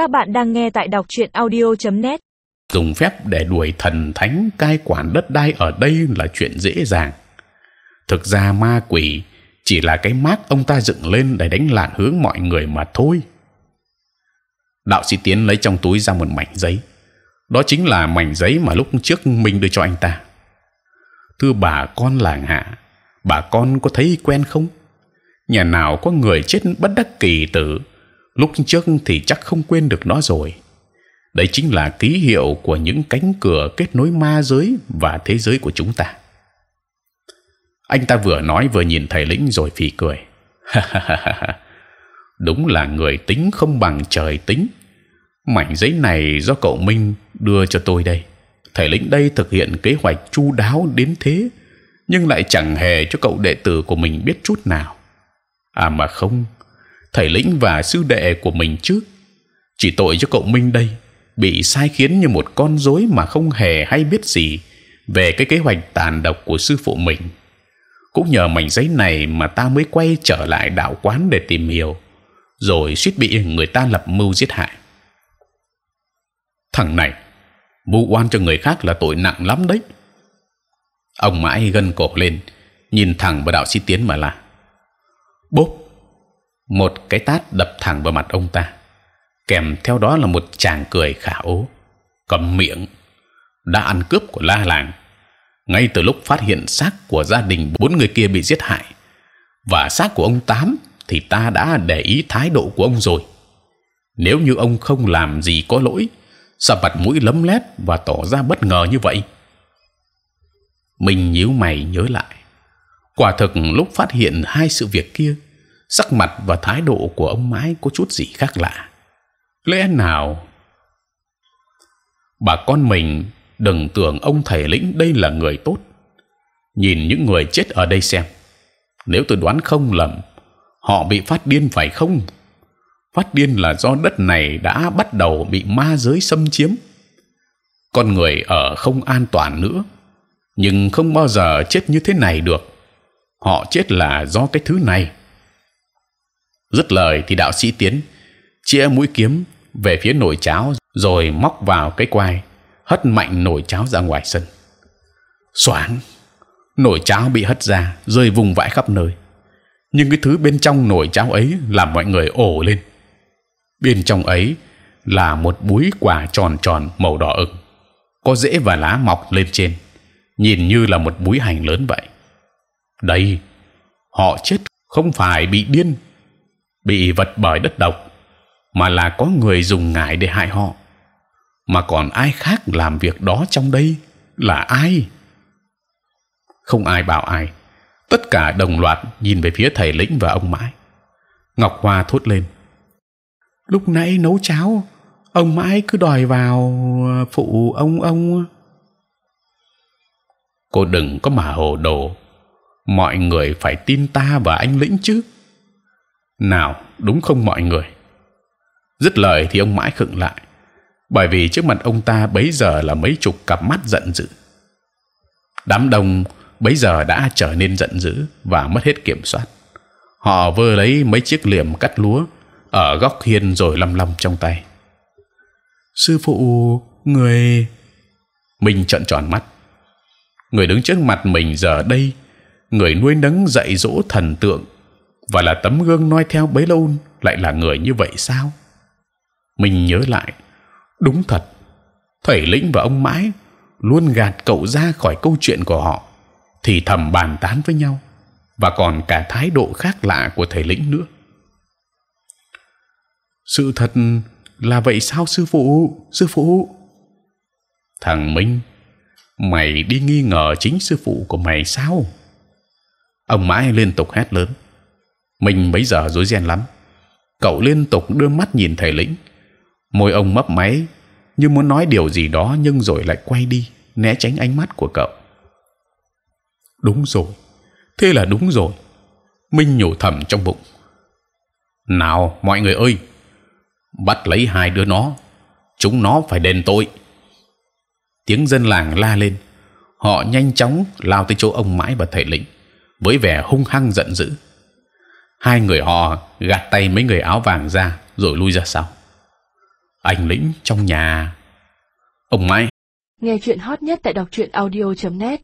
Các bạn đang nghe tại đọc truyện audio.net. Dùng phép để đuổi thần thánh cai quản đất đai ở đây là chuyện dễ dàng. Thực ra ma quỷ chỉ là cái mác ông ta dựng lên để đánh lạc hướng mọi người mà thôi. Đạo sĩ tiến lấy trong túi ra một mảnh giấy. Đó chính là mảnh giấy mà lúc trước mình đưa cho anh ta. Thưa bà con làng hạ, bà con có thấy quen không? Nhà nào có người chết bất đắc kỳ tử, lúc trước thì chắc không quên được nó rồi. Đấy chính là ký hiệu của những cánh cửa kết nối ma giới và thế giới của chúng ta. Anh ta vừa nói vừa nhìn thầy lĩnh rồi phì cười. Đúng là người tính không bằng trời tính. Mảnh giấy này do cậu Minh đưa cho tôi đây. Thầy lĩnh đây thực hiện kế hoạch chu đáo đến thế, nhưng lại chẳng hề cho cậu đệ tử của mình biết chút nào. À mà không, thầy lĩnh và sư đệ của mình chứ. Chỉ tội cho cậu Minh đây bị sai khiến như một con rối mà không hề hay biết gì về cái kế hoạch tàn độc của sư phụ mình cũng nhờ mảnh giấy này mà ta mới quay trở lại đạo quán để tìm hiểu, rồi suýt bị người ta lập mưu giết hại. Thằng này, vu oan cho người khác là tội nặng lắm đấy. Ông mãi gân cổ lên, nhìn thẳng vào đạo sĩ tiến mà là bốp một cái tát đập thẳng vào mặt ông ta, kèm theo đó là một chàng cười khả ố, cầm miệng. Đã ăn cướp của la làng. Ngay từ lúc phát hiện xác của gia đình bốn người kia bị giết hại và xác của ông tám thì ta đã để ý thái độ của ông rồi. Nếu như ông không làm gì có lỗi sao mặt mũi lấm lét và tỏ ra bất ngờ như vậy? Mình nhíu mày nhớ lại. Quả thực lúc phát hiện hai sự việc kia sắc mặt và thái độ của ông mãi có chút gì khác lạ lẽ nào bà con mình đừng tưởng ông thầy lĩnh đây là người tốt. Nhìn những người chết ở đây xem, nếu tôi đoán không lầm, họ bị phát điên phải không? Phát điên là do đất này đã bắt đầu bị ma giới xâm chiếm. Con người ở không an toàn nữa, nhưng không bao giờ chết như thế này được. Họ chết là do cái thứ này. Dứt lời thì đạo sĩ tiến chĩa mũi kiếm về phía nồi cháo rồi móc vào cái quai hất mạnh nồi cháo ra ngoài sân. Xoảng, nồi cháo bị hất ra, rơi vùng vãi khắp nơi. Nhưng cái thứ bên trong nồi cháo ấy làm mọi người ồ lên. Bên trong ấy là một búi quả tròn tròn màu đỏ ửng, có rễ và lá mọc lên trên, nhìn như là một búi hành lớn vậy. Đây, họ chết không phải bị điên, bị vật bởi đất độc, mà là có người dùng ngải để hại họ. Mà còn ai khác làm việc đó trong đây là ai? Không ai bảo ai. Tất cả đồng loạt nhìn về phía thầy lĩnh và ông mãi. Ngọc hoa thốt lên. Lúc nãy nấu cháo ông mãi cứ đòi vào à, phụ ông ông cô đừng có mà hồ đồ. Mọi người phải tin ta và anh lĩnh chứ nào đúng không mọi người dứt lời thì ông mãi khựng lại bởi vì trước mặt ông ta bấy giờ là mấy chục cặp mắt giận dữ. Đám đông bấy giờ đã trở nên giận dữ và mất hết kiểm soát. Họ vơ lấy mấy chiếc liềm cắt lúa ở góc hiên rồi lăm lăm trong tay. Sư phụ, người mình trợn tròn mắt. Người đứng trước mặt mình giờ đây, người nuôi nấng dạy dỗ thần tượng và là tấm gương noi theo bấy lâu lại là người như vậy sao? Mình nhớ lại, đúng thật, thầy lĩnh và ông mãi luôn gạt cậu ra khỏi câu chuyện của họ, thì thầm bàn tán với nhau, và còn cả thái độ khác lạ của thầy lĩnh nữa. Sự thật là vậy sao, sư phụ? Sư phụ? Thằng minh, mày đi nghi ngờ chính sư phụ của mày sao? Ông mãi liên tục hét lớn mình bấy giờ rối ren lắm. Cậu liên tục đưa mắt nhìn thầy lĩnh. Môi ông mấp máy, như muốn nói điều gì đó nhưng rồi lại quay đi, né tránh ánh mắt của cậu. Đúng rồi, thế là đúng rồi. Minh nhủ thầm trong bụng. Nào, mọi người ơi, bắt lấy hai đứa nó. Chúng nó phải đền tội. Tiếng dân làng la lên. Họ nhanh chóng lao tới chỗ ông mãi và thầy lĩnh, với vẻ hung hăng giận dữ hai người họ gạt tay mấy người áo vàng ra rồi lui ra sau. Anh lĩnh trong nhà. Ông mai. Nghe chuyện hot nhất tại đọc truyện audio .net.